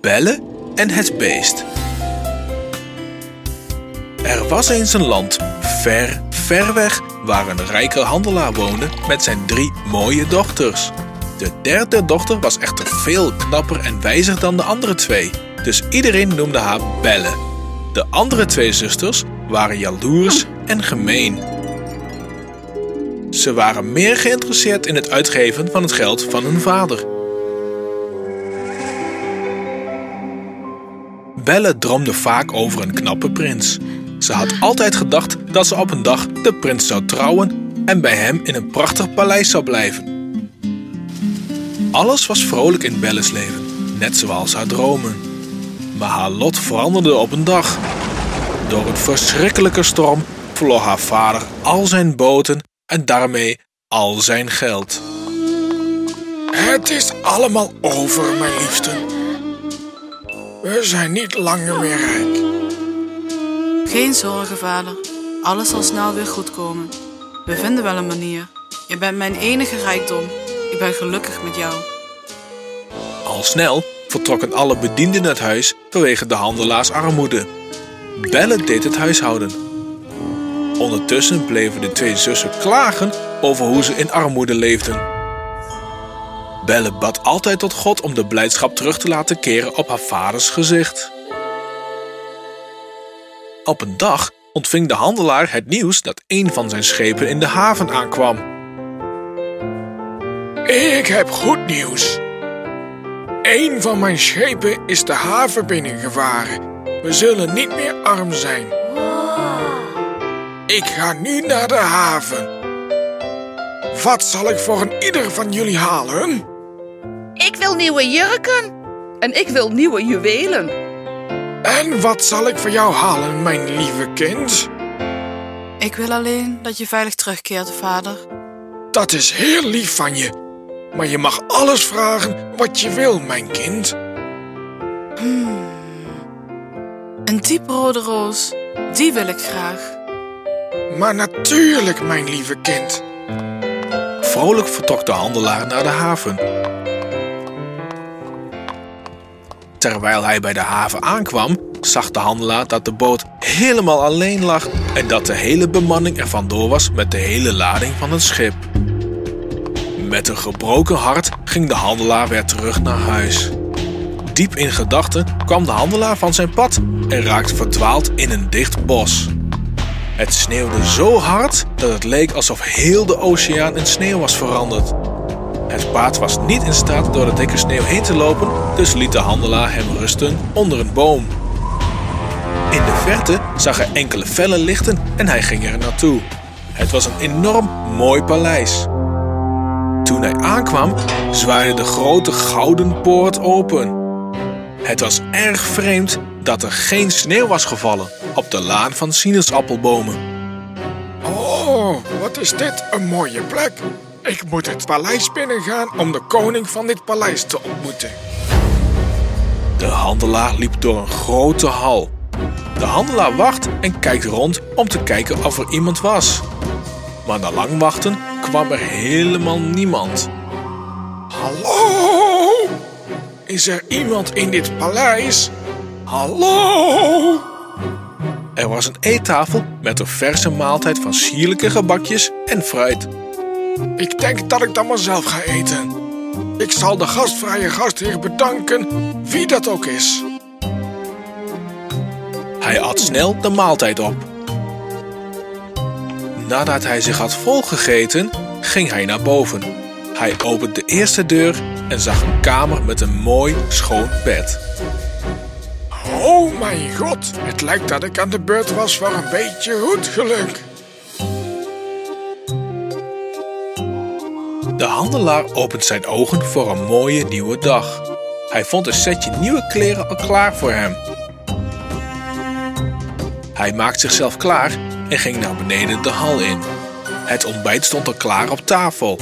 Belle en het beest. Er was eens een land, ver, ver weg, waar een rijke handelaar woonde met zijn drie mooie dochters. De derde dochter was echter veel knapper en wijzer dan de andere twee, dus iedereen noemde haar Belle. De andere twee zusters waren jaloers en gemeen. Ze waren meer geïnteresseerd in het uitgeven van het geld van hun vader. Belle droomde vaak over een knappe prins. Ze had altijd gedacht dat ze op een dag de prins zou trouwen en bij hem in een prachtig paleis zou blijven. Alles was vrolijk in Belle's leven, net zoals haar dromen. Maar haar lot veranderde op een dag. Door een verschrikkelijke storm verloor haar vader al zijn boten en daarmee al zijn geld. Het is allemaal over, mijn liefste. We zijn niet langer meer rijk. Geen zorgen, vader. Alles zal snel weer goed komen. We vinden wel een manier. Je bent mijn enige rijkdom. Ik ben gelukkig met jou. Al snel vertrokken alle bedienden uit huis vanwege de handelaars armoede. Belle deed het huishouden. Ondertussen bleven de twee zussen klagen over hoe ze in armoede leefden. Belle bad altijd tot God om de blijdschap terug te laten keren op haar vaders gezicht. Op een dag ontving de handelaar het nieuws dat een van zijn schepen in de haven aankwam. Ik heb goed nieuws. Een van mijn schepen is de haven binnengevaren. We zullen niet meer arm zijn. Ik ga nu naar de haven. Wat zal ik voor een ieder van jullie halen? Ik wil nieuwe jurken. En ik wil nieuwe juwelen. En wat zal ik voor jou halen, mijn lieve kind? Ik wil alleen dat je veilig terugkeert, vader. Dat is heel lief van je. Maar je mag alles vragen wat je wil, mijn kind. Een dieprode roos, die wil ik graag. Maar natuurlijk, mijn lieve kind. Vrolijk vertrok de handelaar naar de haven. Terwijl hij bij de haven aankwam, zag de handelaar dat de boot helemaal alleen lag en dat de hele bemanning er vandoor was met de hele lading van het schip. Met een gebroken hart ging de handelaar weer terug naar huis. Diep in gedachten kwam de handelaar van zijn pad en raakte verdwaald in een dicht bos. Het sneeuwde zo hard dat het leek alsof heel de oceaan in sneeuw was veranderd. Het paard was niet in staat door de dikke sneeuw heen te lopen, dus liet de handelaar hem rusten onder een boom. In de verte zag hij enkele felle lichten en hij ging er naartoe. Het was een enorm mooi paleis. Toen hij aankwam, zwaaide de grote gouden poort open. Het was erg vreemd dat er geen sneeuw was gevallen op de laan van sinaasappelbomen. Oh, wat is dit een mooie plek. Ik moet het paleis binnengaan om de koning van dit paleis te ontmoeten. De handelaar liep door een grote hal. De handelaar wacht en kijkt rond om te kijken of er iemand was. Maar na lang wachten kwam er helemaal niemand. Hallo? Is er iemand in dit paleis? Hallo? Er was een eettafel met een verse maaltijd van sierlijke gebakjes en fruit. Ik denk dat ik dan maar zelf ga eten. Ik zal de gastvrije gastheer bedanken, wie dat ook is. Hij at snel de maaltijd op. Nadat hij zich had volgegeten, ging hij naar boven. Hij opende de eerste deur en zag een kamer met een mooi schoon bed. Oh mijn god, het lijkt dat ik aan de beurt was voor een beetje goed geluk. De handelaar opent zijn ogen voor een mooie nieuwe dag. Hij vond een setje nieuwe kleren al klaar voor hem. Hij maakt zichzelf klaar en ging naar beneden de hal in. Het ontbijt stond al klaar op tafel.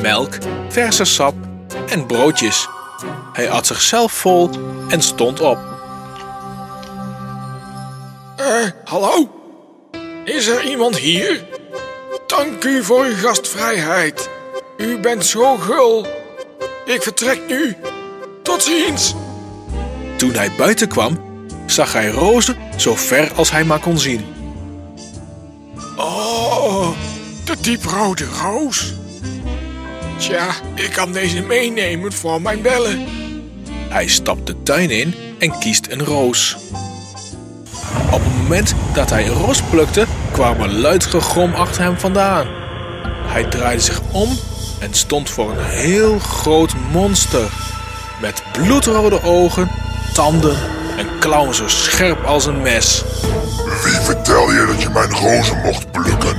Melk, verse sap en broodjes. Hij at zichzelf vol en stond op. Eh, hallo? Is er iemand hier? Dank u voor uw gastvrijheid. U bent zo gul. Ik vertrek nu. Tot ziens. Toen hij buiten kwam, zag hij rozen zo ver als hij maar kon zien. Oh, de dieprode roos. Tja, ik kan deze meenemen voor mijn bellen. Hij stapt de tuin in en kiest een roos. Op het moment dat hij een roos plukte, kwam een luid gegrom achter hem vandaan. Hij draaide zich om en stond voor een heel groot monster. Met bloedrode ogen, tanden en klauwen zo scherp als een mes. Wie vertelde je dat je mijn rozen mocht plukken?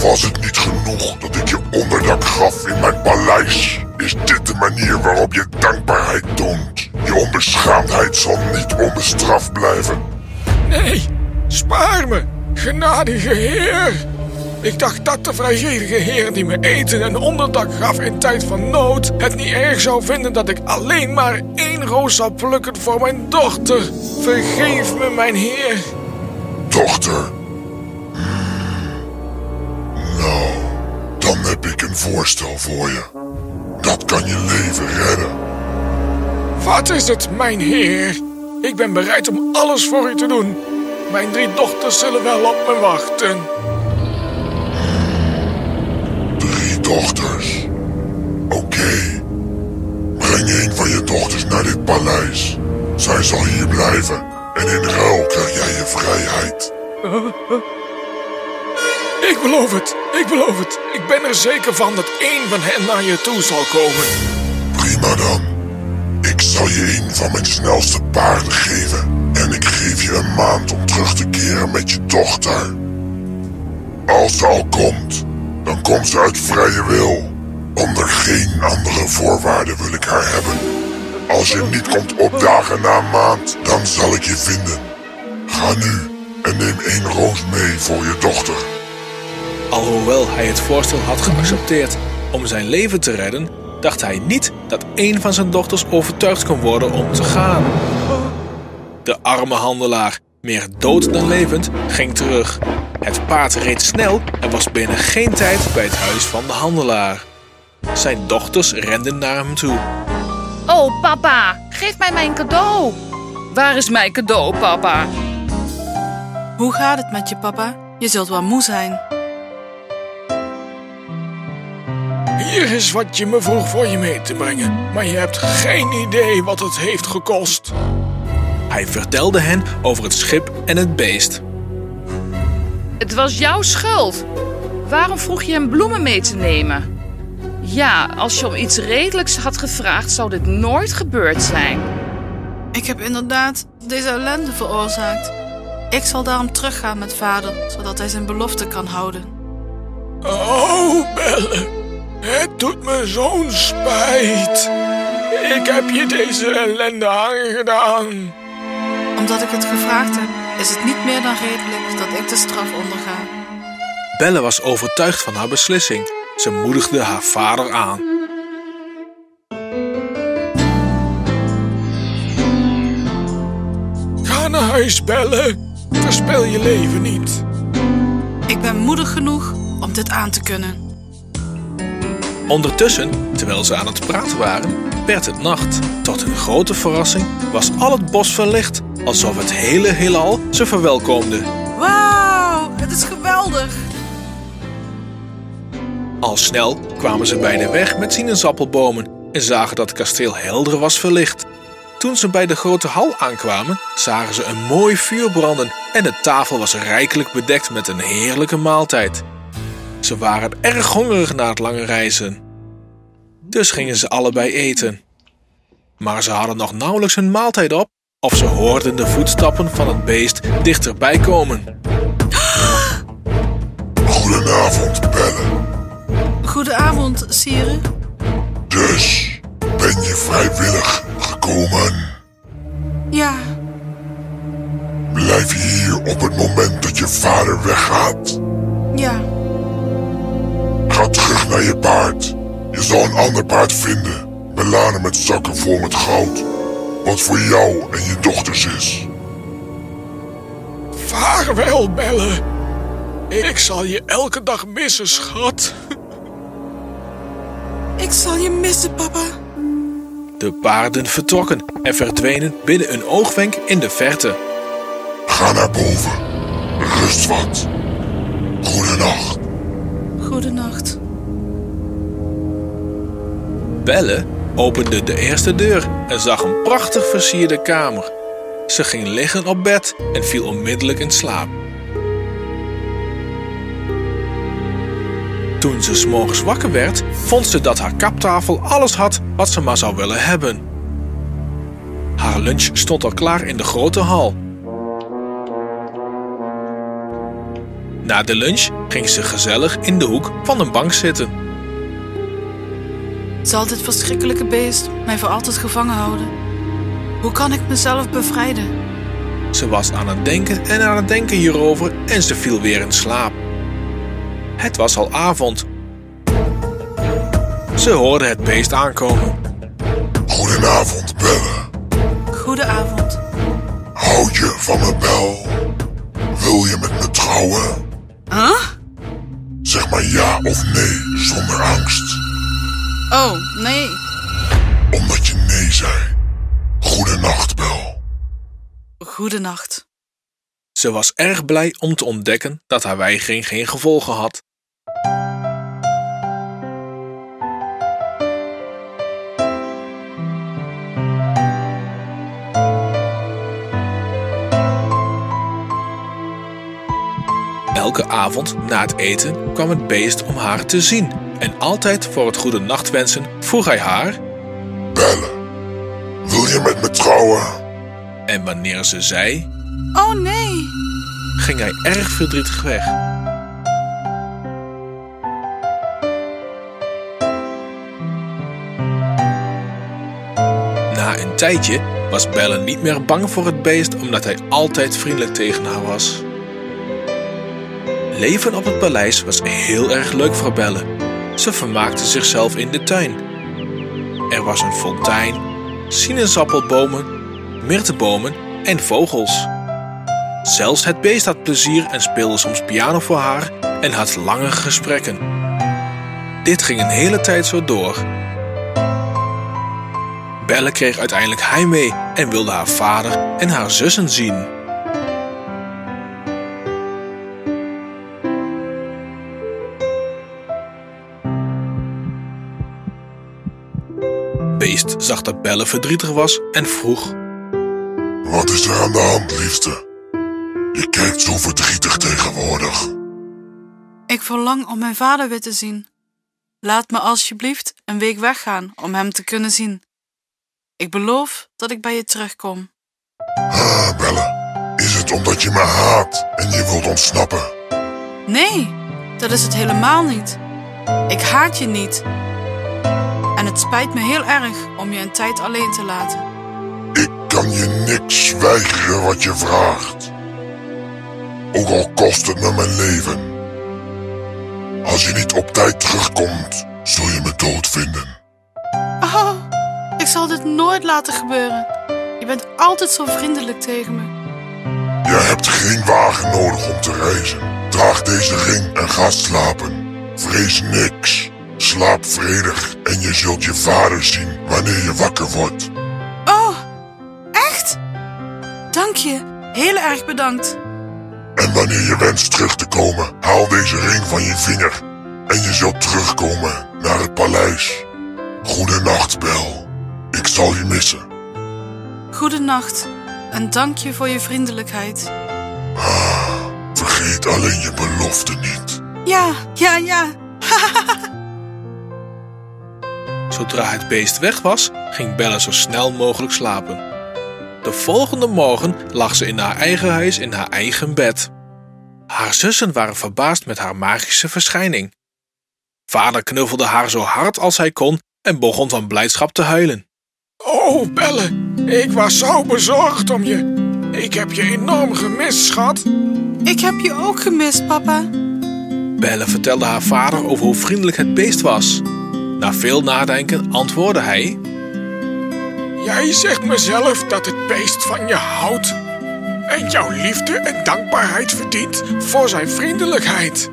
Was het niet genoeg dat ik je onderdak gaf in mijn paleis? Is dit de manier waarop je dankbaarheid toont? Je onbeschaamdheid zal niet onbestraft blijven. Nee, spaar me, genadige heer. Ik dacht dat de vrijgevige heer die me eten en onderdak gaf in tijd van nood... het niet erg zou vinden dat ik alleen maar één roos zou plukken voor mijn dochter. Vergeef me, mijn heer. Dochter. Hmm. Nou, dan heb ik een voorstel voor je. Dat kan je leven redden. Wat is het, mijn heer? Ik ben bereid om alles voor u te doen. Mijn drie dochters zullen wel op me wachten. Dochters. Oké. Breng een van je dochters naar dit paleis. Zij zal hier blijven. En in ruil krijg jij je vrijheid. Ik beloof het, ik beloof het. Ik ben er zeker van dat één van hen naar je toe zal komen. Prima dan. Ik zal je een van mijn snelste paarden geven. En ik geef je een maand om terug te keren met je dochter. Als ze al komt, komt uit vrije wil. Onder geen andere voorwaarden wil ik haar hebben. Als je niet komt opdagen na maand, dan zal ik je vinden. Ga nu en neem één roos mee voor je dochter. Alhoewel hij het voorstel had geaccepteerd om zijn leven te redden, dacht hij niet dat een van zijn dochters overtuigd kon worden om te gaan. De arme handelaar, meer dood dan levend, ging terug. Het paard reed snel en was binnen geen tijd bij het huis van de handelaar. Zijn dochters renden naar hem toe. Oh, papa, geef mij mijn cadeau. Waar is mijn cadeau, papa? Hoe gaat het met je, papa? Je zult wel moe zijn. Hier is wat je me vroeg voor je mee te brengen. Maar je hebt geen idee wat het heeft gekost. Hij vertelde hen over het schip en het beest. Het was jouw schuld. Waarom vroeg je hem bloemen mee te nemen? Ja, als je om iets redelijks had gevraagd, zou dit nooit gebeurd zijn. Ik heb inderdaad deze ellende veroorzaakt. Ik zal daarom teruggaan met vader, zodat hij zijn belofte kan houden. Oh, Belle. Het doet me zo'n spijt. Ik heb je deze ellende aangedaan. Omdat ik het gevraagd heb, is het niet meer dan redelijk dat ik de straf onderga. Belle was overtuigd van haar beslissing. Ze moedigde haar vader aan. Ga naar huis, Belle. Verspil je leven niet. Ik ben moedig genoeg om dit aan te kunnen. Ondertussen, terwijl ze aan het praten waren, werd het nacht. Tot hun grote verrassing was al het bos verlicht, alsof het hele heelal ze verwelkomde. Wauw, het is geweldig! Al snel kwamen ze bij de weg met sinaasappelbomen en zagen dat het kasteel helder was verlicht. Toen ze bij de grote hal aankwamen, zagen ze een mooi vuur branden en de tafel was rijkelijk bedekt met een heerlijke maaltijd. Ze waren erg hongerig na het lange reizen. Dus gingen ze allebei eten. Maar ze hadden nog nauwelijks hun maaltijd op of ze hoorden de voetstappen van het beest dichterbij komen. Goedenavond, Belle. Goedenavond, Sire. Dus, ben je vrijwillig gekomen? Ja, Blijf je hier op het moment dat je vader weggaat? ja, Ga terug naar je paard. Je zal een ander paard vinden, beladen met zakken vol met goud. Wat voor jou en je dochters is. Vaarwel, Belle. Ik zal je elke dag missen, schat. ik zal je missen, papa. De paarden vertrokken en verdwenen binnen een oogwenk in de verte. Ga naar boven. Rust wat. Goedenacht. Goedenacht. Belle opende de eerste deur en zag een prachtig versierde kamer. Ze ging liggen op bed en viel onmiddellijk in slaap. Toen ze 's morgens wakker werd, vond ze dat haar kaptafel alles had wat ze maar zou willen hebben. Haar lunch stond al klaar in de grote hal. Na de lunch ging ze gezellig in de hoek van een bank zitten. Zal dit verschrikkelijke beest mij voor altijd gevangen houden? Hoe kan ik mezelf bevrijden? Ze was aan het denken en aan het denken hierover en ze viel weer in slaap. Het was al avond. Ze hoorde het beest aankomen. Goedenavond, Belle. Goedenavond. Houd je van me, Bel? Wil je met me trouwen? Huh? Zeg maar ja of nee, zonder angst. Oh, nee. Omdat je nee zei. Goedenacht, Bel. Goedenacht. Ze was erg blij om te ontdekken dat haar weigering geen gevolgen had. Elke avond na het eten kwam het beest om haar te zien. En altijd voor het goede nachtwensen vroeg hij haar. Belle, wil je met me trouwen? En wanneer ze zei, Oh, nee. ging hij erg verdrietig weg. Na een tijdje was Belle niet meer bang voor het beest omdat hij altijd vriendelijk tegen haar was. Leven op het paleis was heel erg leuk voor Belle. Ze vermaakte zichzelf in de tuin. Er was een fontein, sinaasappelbomen, myrtebomen en vogels. Zelfs het beest had plezier en speelde soms piano voor haar en had lange gesprekken. Dit ging een hele tijd zo door. Belle kreeg uiteindelijk heimwee en wilde haar vader en haar zussen zien. Beest zag dat Belle verdrietig was en vroeg: Wat is er aan de hand, liefste? Je kijkt zo verdrietig tegenwoordig. Ik verlang om mijn vader weer te zien. Laat me alsjeblieft een week weggaan om hem te kunnen zien. Ik beloof dat ik bij je terugkom. Ah, Belle, is het omdat je me haat en je wilt ontsnappen? Nee, dat is het helemaal niet. Ik haat je niet. Het spijt me heel erg om je een tijd alleen te laten. Ik kan je niks weigeren wat je vraagt. Ook al kost het me mijn leven. Als je niet op tijd terugkomt, zul je me dood vinden. Oh, ik zal dit nooit laten gebeuren. Je bent altijd zo vriendelijk tegen me. Je hebt geen wagen nodig om te reizen. Draag deze ring en ga slapen. Vrees niks. Slaap vredig en je zult je vader zien wanneer je wakker wordt. Oh, echt? Dank je. Heel erg bedankt. En wanneer je wenst terug te komen, haal deze ring van je vinger. En je zult terugkomen naar het paleis. Goedenacht, Bel. Ik zal je missen. Goedenacht en dank je voor je vriendelijkheid. Vergeet alleen je belofte niet. Ja, ja, ja. Zodra het beest weg was, ging Belle zo snel mogelijk slapen. De volgende morgen lag ze in haar eigen huis in haar eigen bed. Haar zussen waren verbaasd met haar magische verschijning. Vader knuffelde haar zo hard als hij kon en begon van blijdschap te huilen. Oh, Belle, ik was zo bezorgd om je. Ik heb je enorm gemist, schat. Ik heb je ook gemist, papa. Belle vertelde haar vader over hoe vriendelijk het beest was. Na veel nadenken antwoordde hij: Jij zegt mezelf dat het beest van je houdt. En jouw liefde en dankbaarheid verdient voor zijn vriendelijkheid.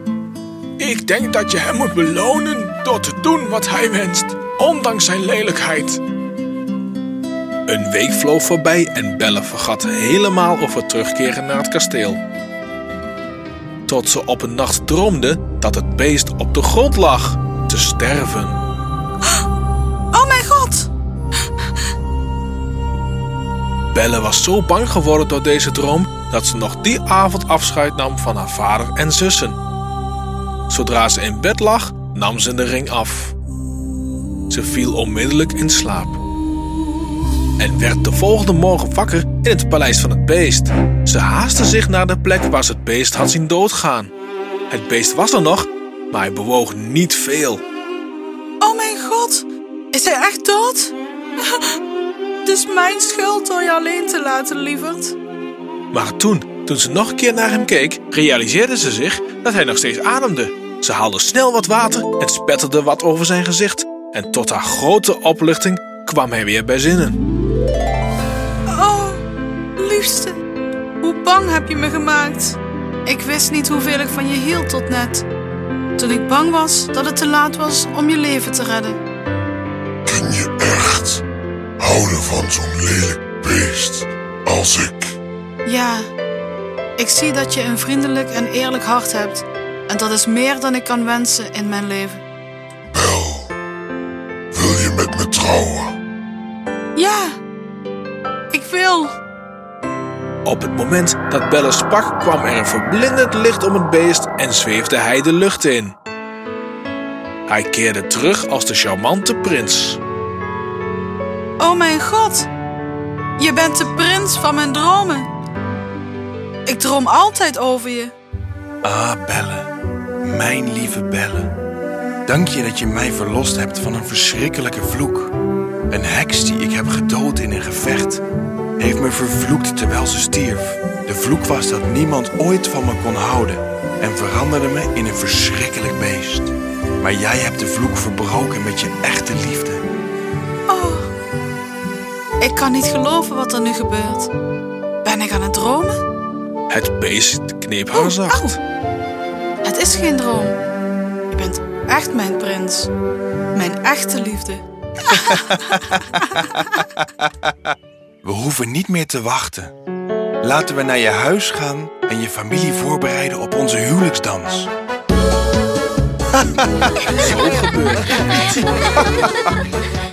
Ik denk dat je hem moet belonen door te doen wat hij wenst, ondanks zijn lelijkheid. Een week vloog voorbij en Belle vergat helemaal over terugkeren naar het kasteel. Tot ze op een nacht droomde dat het beest op de grond lag, te sterven. Belle was zo bang geworden door deze droom dat ze nog die avond afscheid nam van haar vader en zussen. Zodra ze in bed lag, nam ze de ring af. Ze viel onmiddellijk in slaap. En werd de volgende morgen wakker in het paleis van het beest. Ze haastte zich naar de plek waar ze het beest had zien doodgaan. Het beest was er nog, maar hij bewoog niet veel. Oh mijn god! Is hij echt dood? Het is mijn schuld door je alleen te laten, lieverd. Maar toen, toen ze nog een keer naar hem keek, realiseerde ze zich dat hij nog steeds ademde. Ze haalde snel wat water en spetterde wat over zijn gezicht. En tot haar grote opluchting kwam hij weer bij zinnen. Oh, liefste. Hoe bang heb je me gemaakt? Ik wist niet hoeveel ik van je hield tot net. Toen ik bang was dat het te laat was om je leven te redden. Houden van zo'n lelijk beest als ik? Ja, ik zie dat je een vriendelijk en eerlijk hart hebt. En dat is meer dan ik kan wensen in mijn leven. Wel, wil je met me trouwen? Ja, ik wil. Op het moment dat Belle sprak, kwam er een verblindend licht om het beest en zweefde hij de lucht in. Hij keerde terug als de charmante prins. Oh mijn god, je bent de prins van mijn dromen. Ik droom altijd over je. Ah, Belle. Mijn lieve Belle. Dank je dat je mij verlost hebt van een verschrikkelijke vloek. Een heks die ik heb gedood in een gevecht. Heeft me vervloekt terwijl ze stierf. De vloek was dat niemand ooit van me kon houden. En veranderde me in een verschrikkelijk beest. Maar jij hebt de vloek verbroken met je echte liefde. Oh, ik kan niet geloven wat er nu gebeurt. Ben ik aan het dromen? Het beest kneep haar zacht. Het is geen droom. Je bent echt mijn prins. Mijn echte liefde. We hoeven niet meer te wachten. Laten we naar je huis gaan en je familie voorbereiden op onze huwelijksdans. Zo gebeurde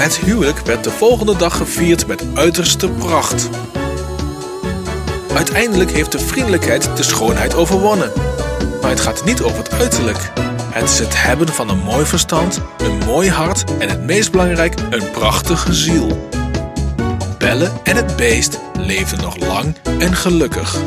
het. Huwelijk werd de volgende dag gevierd met uiterste pracht. Uiteindelijk heeft de vriendelijkheid de schoonheid overwonnen. Maar het gaat niet over het uiterlijk. Het is het hebben van een mooi verstand, een mooi hart en het meest belangrijk, een prachtige ziel. Belle en het beest leefden nog lang en gelukkig.